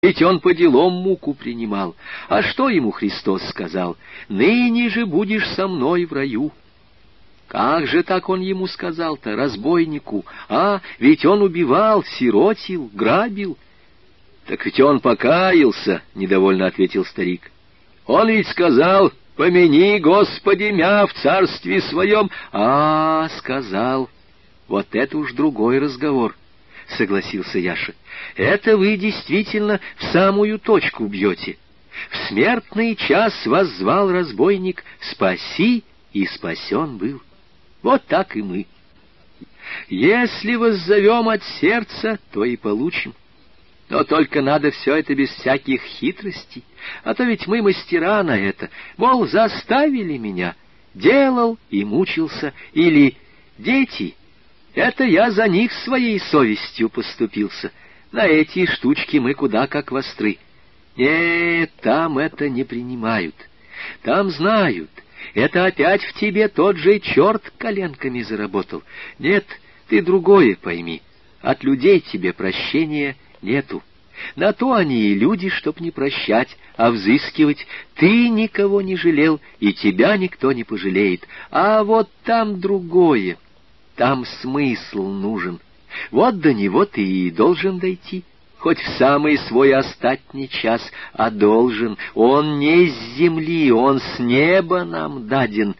Ведь он по делам муку принимал. А что ему Христос сказал? «Ныне же будешь со мной в раю». Как же так он ему сказал-то, разбойнику? А, ведь он убивал, сиротил, грабил. Так ведь он покаялся, — недовольно ответил старик. Он ведь сказал, помяни, Господи, мя в царстве своем. А, сказал, вот это уж другой разговор. — согласился Яша. — Это вы действительно в самую точку бьете. В смертный час вас звал разбойник «Спаси!» и спасен был. Вот так и мы. Если воззовем от сердца, то и получим. Но только надо все это без всяких хитростей, а то ведь мы мастера на это. Мол, заставили меня, делал и мучился, или дети — это я за них своей совестью поступился. На эти штучки мы куда как востры. Нет, там это не принимают. Там знают. Это опять в тебе тот же черт коленками заработал. Нет, ты другое пойми. От людей тебе прощения нету. На то они и люди, чтоб не прощать, а взыскивать. Ты никого не жалел, и тебя никто не пожалеет. А вот там другое. Там смысл нужен. Вот до него ты и должен дойти. Хоть в самый свой остатний час, а должен. Он не с земли, он с неба нам даден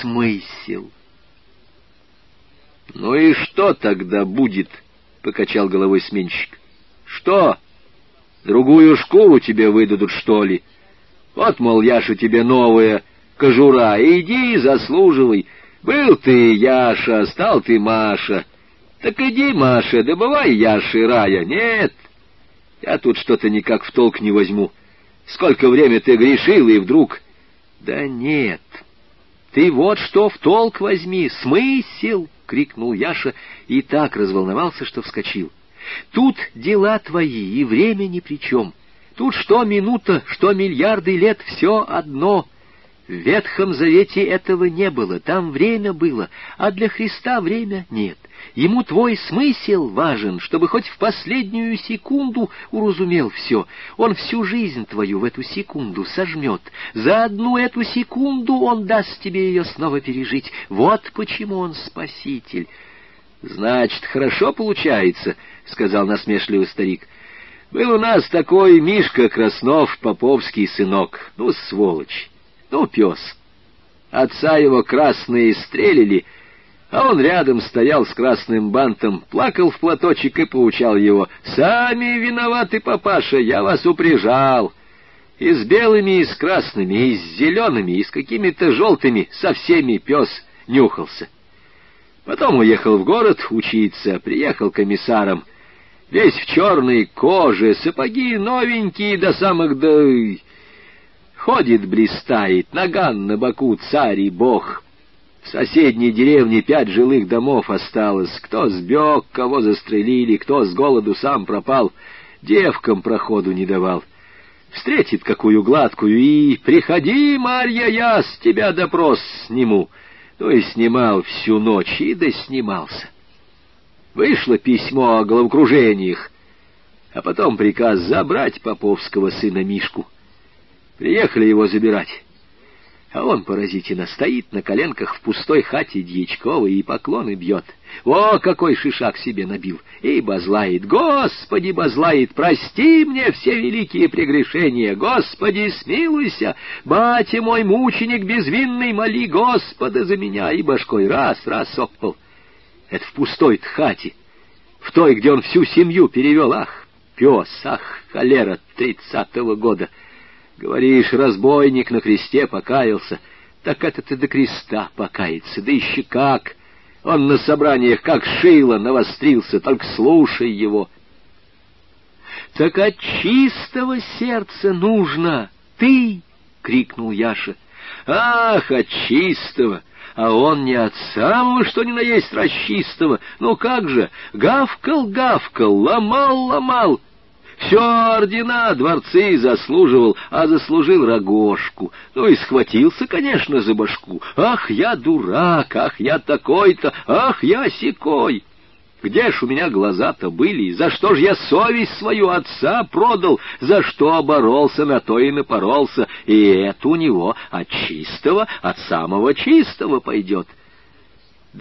смысл. — Ну и что тогда будет? — покачал головой сменщик. — Что? Другую школу тебе выдадут, что ли? Вот, мол, Яша, тебе новая кожура, иди и заслуживай. Был ты Яша, стал ты Маша. Так иди, Маша, добывай Яши рая. Нет, я тут что-то никак в толк не возьму. Сколько время ты грешил, и вдруг... Да нет, ты вот что в толк возьми, смысл! — крикнул Яша и так разволновался, что вскочил. Тут дела твои, и время ни при чем. Тут что минута, что миллиарды лет — все одно — в Ветхом Завете этого не было, там время было, а для Христа время нет. Ему твой смысл важен, чтобы хоть в последнюю секунду уразумел все. Он всю жизнь твою в эту секунду сожмет. За одну эту секунду он даст тебе ее снова пережить. Вот почему он спаситель. — Значит, хорошо получается, — сказал насмешливый старик. — Был у нас такой Мишка Краснов, поповский сынок. Ну, сволочь. Ну, пес. Отца его красные стрелили, а он рядом стоял с красным бантом, плакал в платочек и поучал его. «Сами виноваты, папаша, я вас упряжал». И с белыми, и с красными, и с зелеными, и с какими-то желтыми, со всеми пес нюхался. Потом уехал в город учиться, приехал комиссаром. Весь в черной коже, сапоги новенькие до самых до... Ходит, блистает, наган на боку царь и бог. В соседней деревне пять жилых домов осталось. Кто сбег, кого застрелили, кто с голоду сам пропал. Девкам проходу не давал. Встретит какую гладкую и «Приходи, Марья, я с тебя допрос сниму». Ну и снимал всю ночь, и доснимался. Вышло письмо о головокружениях, а потом приказ забрать поповского сына Мишку. Приехали его забирать. А он поразительно стоит на коленках в пустой хате Дьячковой и поклоны бьет. О, какой шишак себе набил! И базлает. Господи, базлает, прости мне все великие прегрешения. Господи, смилуйся! Батя мой мученик безвинный, моли Господа за меня! И башкой раз, раз опал. Это в пустой хате, в той, где он всю семью перевел. Ах, пес, ах, холера тридцатого года! — Говоришь, разбойник на кресте покаялся. Так это ты до креста покаяться, да еще как! Он на собраниях как шило навострился, только слушай его. Так от чистого сердца нужно ты! — крикнул Яша. Ах, от чистого! А он не от самого, что ни на есть расчистого. Ну как же, гавкал-гавкал, ломал-ломал, все ордена, дворцы заслуживал, а заслужил рогожку. Ну и схватился, конечно, за башку. Ах, я дурак, ах, я такой-то, ах, я сикой. Где ж у меня глаза-то были? За что ж я совесть свою отца продал? За что боролся, на то и напоролся? И это у него от чистого, от самого чистого пойдет.